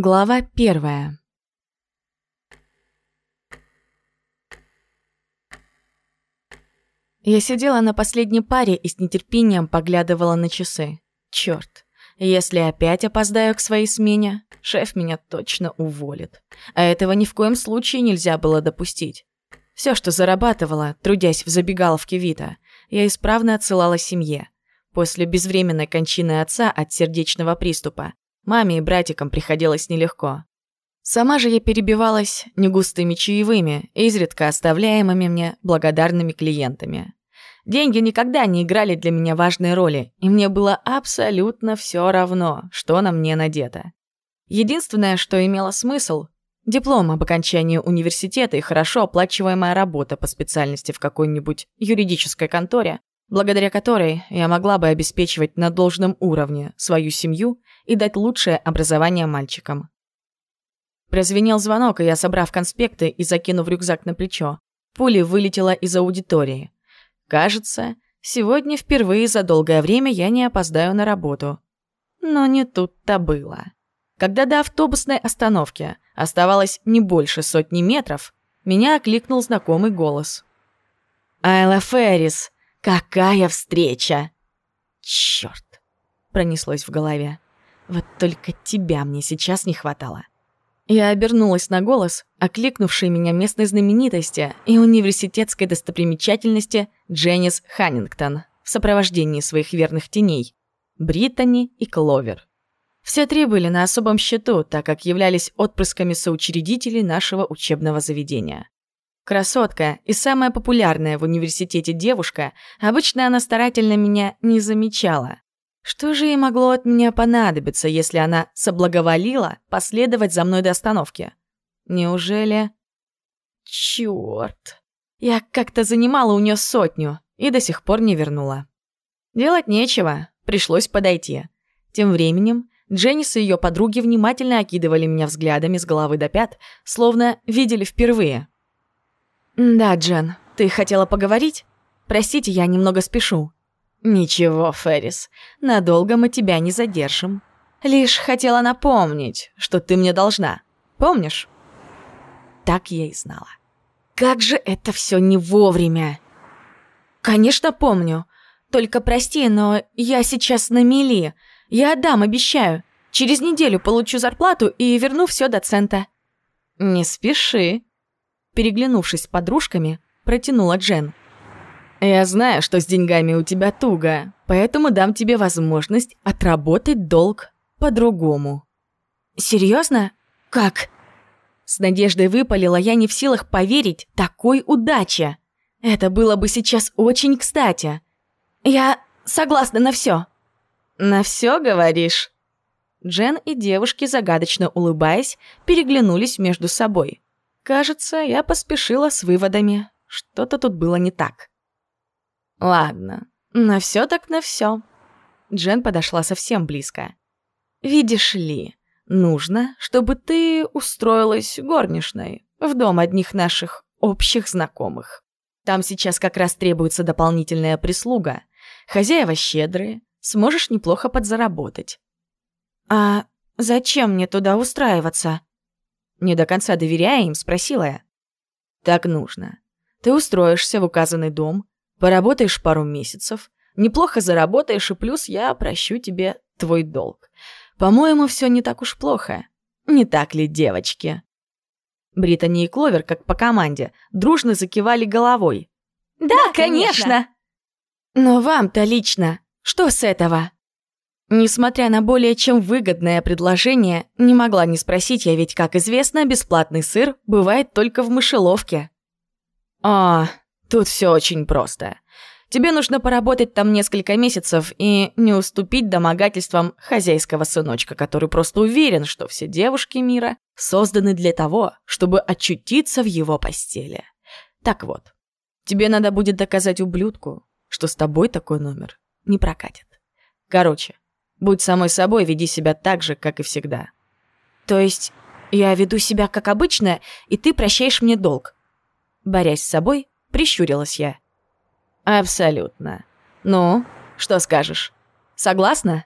Глава первая. Я сидела на последней паре и с нетерпением поглядывала на часы. Чёрт, если опять опоздаю к своей смене, шеф меня точно уволит. А этого ни в коем случае нельзя было допустить. Все, что зарабатывала, трудясь в забегаловке Вита, я исправно отсылала семье. После безвременной кончины отца от сердечного приступа Маме и братикам приходилось нелегко. Сама же я перебивалась негустыми чаевыми, изредка оставляемыми мне благодарными клиентами. Деньги никогда не играли для меня важной роли, и мне было абсолютно все равно, что на мне надето. Единственное, что имело смысл — диплом об окончании университета и хорошо оплачиваемая работа по специальности в какой-нибудь юридической конторе, благодаря которой я могла бы обеспечивать на должном уровне свою семью и дать лучшее образование мальчикам. Прозвенел звонок, и я, собрав конспекты и закинув рюкзак на плечо, пулей вылетела из аудитории. Кажется, сегодня впервые за долгое время я не опоздаю на работу. Но не тут-то было. Когда до автобусной остановки оставалось не больше сотни метров, меня окликнул знакомый голос. «Айла Феррис!» Какая встреча! Черт! Пронеслось в голове. Вот только тебя мне сейчас не хватало. Я обернулась на голос, окликнувший меня местной знаменитости и университетской достопримечательности Дженнис Ханнингтон в сопровождении своих верных теней — Британи и Кловер. Все три были на особом счету, так как являлись отпрысками соучредителей нашего учебного заведения. Красотка и самая популярная в университете девушка, обычно она старательно меня не замечала. Что же ей могло от меня понадобиться, если она соблаговолила последовать за мной до остановки? Неужели... Чёрт. Я как-то занимала у неё сотню и до сих пор не вернула. Делать нечего, пришлось подойти. Тем временем Дженнис и её подруги внимательно окидывали меня взглядами с головы до пят, словно видели впервые. «Да, Джен, ты хотела поговорить? Простите, я немного спешу». «Ничего, Феррис, надолго мы тебя не задержим. Лишь хотела напомнить, что ты мне должна. Помнишь?» Так я и знала. «Как же это все не вовремя!» «Конечно, помню. Только прости, но я сейчас на мели. Я отдам, обещаю. Через неделю получу зарплату и верну все до цента». «Не спеши», переглянувшись с подружками, протянула Джен. «Я знаю, что с деньгами у тебя туго, поэтому дам тебе возможность отработать долг по-другому». «Серьезно? Как?» С надеждой выпалила я не в силах поверить такой удаче. Это было бы сейчас очень кстати. Я согласна на все. «На все говоришь?» Джен и девушки, загадочно улыбаясь, переглянулись между собой. Кажется, я поспешила с выводами. Что-то тут было не так. Ладно, на все так на все. Джен подошла совсем близко. Видишь ли, нужно, чтобы ты устроилась горничной в дом одних наших общих знакомых. Там сейчас как раз требуется дополнительная прислуга. Хозяева щедрые, сможешь неплохо подзаработать. А зачем мне туда устраиваться? Не до конца доверяя им, спросила я. «Так нужно. Ты устроишься в указанный дом, поработаешь пару месяцев, неплохо заработаешь, и плюс я прощу тебе твой долг. По-моему, все не так уж плохо. Не так ли, девочки?» Британи и Кловер, как по команде, дружно закивали головой. «Да, конечно!» «Но вам-то лично, что с этого?» Несмотря на более чем выгодное предложение, не могла не спросить я, ведь, как известно, бесплатный сыр бывает только в мышеловке. А, тут все очень просто. Тебе нужно поработать там несколько месяцев и не уступить домогательствам хозяйского сыночка, который просто уверен, что все девушки мира созданы для того, чтобы очутиться в его постели. Так вот, тебе надо будет доказать ублюдку, что с тобой такой номер не прокатит. Короче, Будь самой собой, веди себя так же, как и всегда. То есть я веду себя как обычно, и ты прощаешь мне долг? Борясь с собой, прищурилась я. Абсолютно. Ну, что скажешь? Согласна?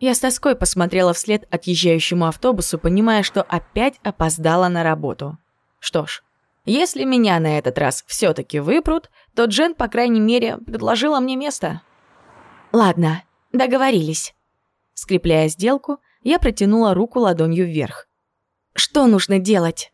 Я с тоской посмотрела вслед отъезжающему автобусу, понимая, что опять опоздала на работу. Что ж, если меня на этот раз все таки выпрут, то Джен, по крайней мере, предложила мне место. «Ладно, договорились». Скрепляя сделку, я протянула руку ладонью вверх. «Что нужно делать?»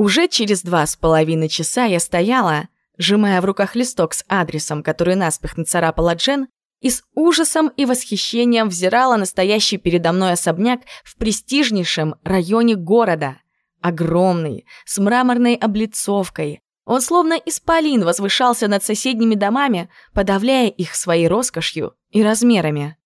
Уже через два с половиной часа я стояла, сжимая в руках листок с адресом, который наспех нацарапала Джен, и с ужасом и восхищением взирала настоящий передо мной особняк в престижнейшем районе города. Огромный, с мраморной облицовкой. Он словно исполин возвышался над соседними домами, подавляя их своей роскошью и размерами.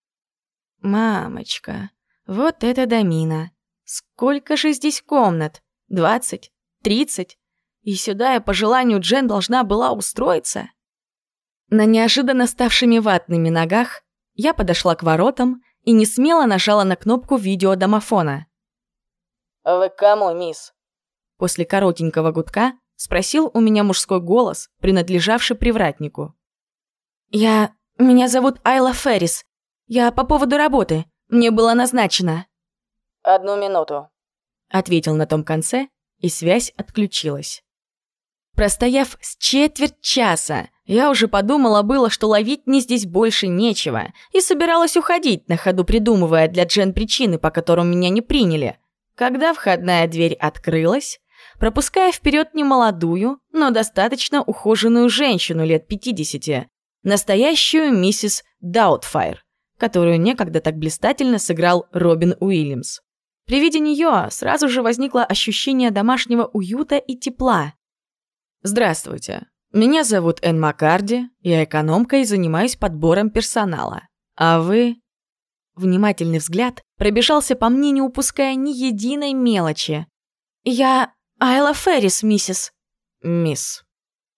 «Мамочка, вот это домина! Сколько же здесь комнат? Двадцать? Тридцать? И сюда я по желанию Джен должна была устроиться?» На неожиданно ставшими ватными ногах я подошла к воротам и не смело нажала на кнопку видеодомофона. «Вы кому, мисс?» После коротенького гудка спросил у меня мужской голос, принадлежавший привратнику. «Я... Меня зовут Айла Феррис. Я по поводу работы. Мне было назначено». «Одну минуту», — ответил на том конце, и связь отключилась. Простояв с четверть часа, я уже подумала было, что ловить мне здесь больше нечего, и собиралась уходить, на ходу придумывая для Джен причины, по которым меня не приняли. Когда входная дверь открылась, пропуская вперед немолодую, но достаточно ухоженную женщину лет 50, настоящую миссис Даутфайр, которую некогда так блистательно сыграл Робин Уильямс. При виде нее сразу же возникло ощущение домашнего уюта и тепла. «Здравствуйте», меня зовут Энн Маккарди, я экономка и занимаюсь подбором персонала. А вы...» Внимательный взгляд пробежался по мне, не упуская ни единой мелочи. «Я Айла Феррис, миссис». «Мисс».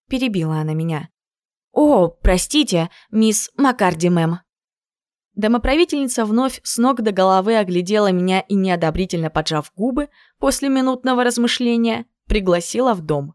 Перебила она меня. «О, простите, мисс Маккарди, мэм». Домоправительница вновь с ног до головы оглядела меня и, неодобрительно поджав губы, после минутного размышления, пригласила в дом.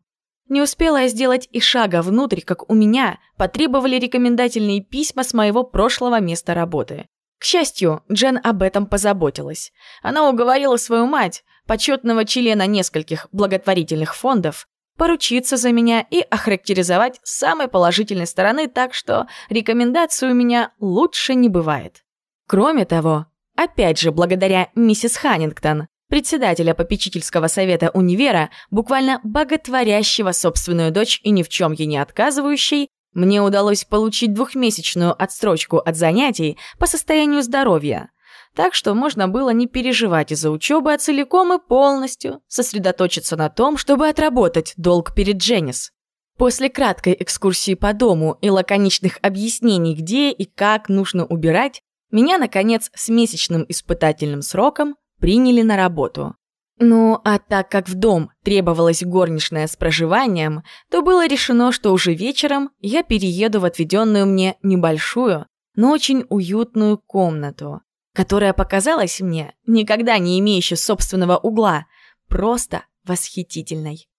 Не успела я сделать и шага внутрь, как у меня потребовали рекомендательные письма с моего прошлого места работы. К счастью, Джен об этом позаботилась. Она уговорила свою мать, почетного члена нескольких благотворительных фондов, поручиться за меня и охарактеризовать с самой положительной стороны, так что рекомендаций у меня лучше не бывает. Кроме того, опять же благодаря миссис Ханнингтон, председателя попечительского совета универа, буквально боготворящего собственную дочь и ни в чем ей не отказывающей, мне удалось получить двухмесячную отстрочку от занятий по состоянию здоровья. Так что можно было не переживать из-за учебы, а целиком и полностью сосредоточиться на том, чтобы отработать долг перед Дженнис. После краткой экскурсии по дому и лаконичных объяснений, где и как нужно убирать, меня, наконец, с месячным испытательным сроком приняли на работу. Ну, а так как в дом требовалась горничная с проживанием, то было решено, что уже вечером я перееду в отведенную мне небольшую, но очень уютную комнату, которая показалась мне, никогда не имеющей собственного угла, просто восхитительной.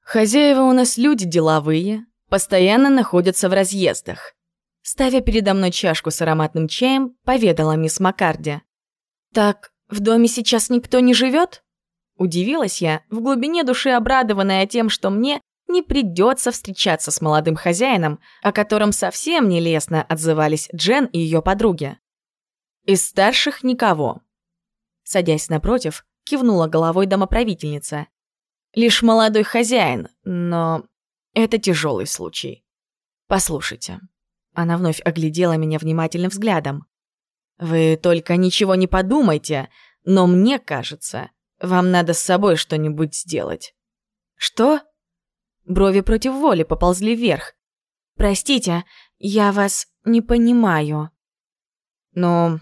Хозяева у нас люди деловые, постоянно находятся в разъездах. Ставя передо мной чашку с ароматным чаем, поведала мисс Маккарди. «Так «В доме сейчас никто не живет?» Удивилась я, в глубине души обрадованная тем, что мне не придется встречаться с молодым хозяином, о котором совсем нелестно отзывались Джен и ее подруги. Из старших никого. Садясь напротив, кивнула головой домоправительница. Лишь молодой хозяин, но это тяжелый случай. Послушайте. Она вновь оглядела меня внимательным взглядом. Вы только ничего не подумайте, но мне кажется, вам надо с собой что-нибудь сделать. Что? Брови против воли поползли вверх. Простите, я вас не понимаю. Но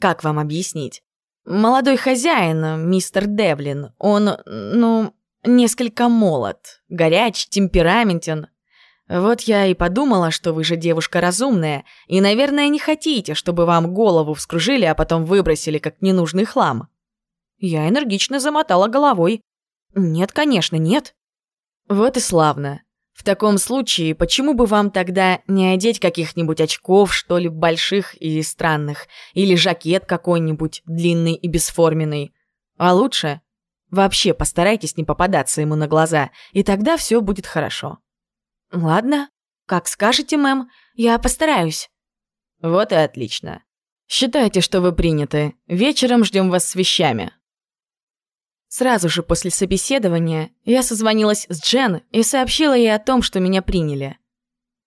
как вам объяснить? Молодой хозяин, мистер Девлин, он, ну, несколько молод, горяч, темпераментен, вот я и подумала, что вы же девушка разумная, и, наверное, не хотите, чтобы вам голову вскружили, а потом выбросили как ненужный хлам. Я энергично замотала головой. Нет, конечно, нет. Вот и славно. В таком случае, почему бы вам тогда не одеть каких-нибудь очков, что ли, больших и странных, или жакет какой-нибудь, длинный и бесформенный? А лучше вообще постарайтесь не попадаться ему на глаза, и тогда все будет хорошо. Ладно, как скажете, мэм, я постараюсь. Вот и отлично. Считайте, что вы приняты. Вечером ждем вас с вещами. Сразу же после собеседования я созвонилась с Джен и сообщила ей о том, что меня приняли.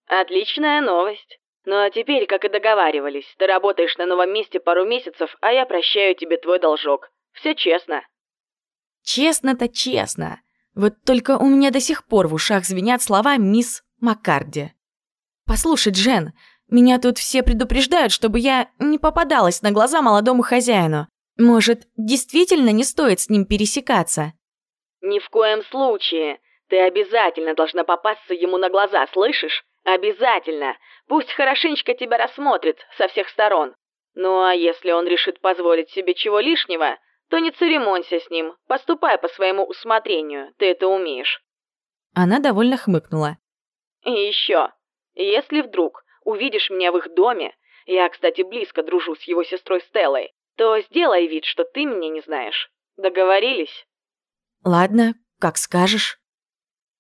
«Отличная новость. Ну а теперь, как и договаривались, ты работаешь на новом месте пару месяцев, а я прощаю тебе твой должок. Все честно». Честно-то честно. Вот только у меня до сих пор в ушах звенят слова мисс Маккарди. «Послушай, Джен, меня тут все предупреждают, чтобы я не попадалась на глаза молодому хозяину. Может, действительно не стоит с ним пересекаться? Ни в коем случае. Ты обязательно должна попасться ему на глаза, слышишь? Обязательно. Пусть хорошенечко тебя рассмотрит со всех сторон. Ну а если он решит позволить себе чего лишнего, то не церемонься с ним, поступай по своему усмотрению, ты это умеешь. Она довольно хмыкнула. И еще, если вдруг увидишь меня в их доме, я, кстати, близко дружу с его сестрой Стеллой, то сделай вид, что ты меня не знаешь. Договорились? Ладно, как скажешь.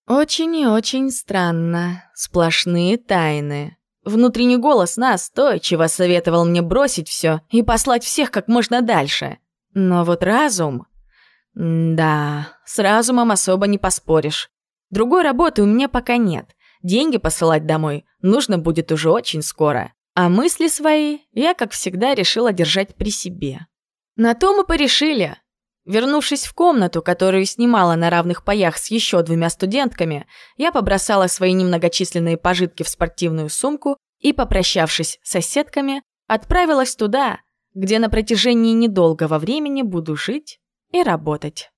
Очень и очень странно. Сплошные тайны. Внутренний голос настойчиво советовал мне бросить все и послать всех как можно дальше. Но вот разум... Да, с разумом особо не поспоришь. Другой работы у меня пока нет. Деньги посылать домой нужно будет уже очень скоро. А мысли свои я, как всегда, решила держать при себе. На то мы порешили. Вернувшись в комнату, которую снимала на равных паях с еще двумя студентками, я побросала свои немногочисленные пожитки в спортивную сумку и, попрощавшись с соседками, отправилась туда, где на протяжении недолгого времени буду жить и работать.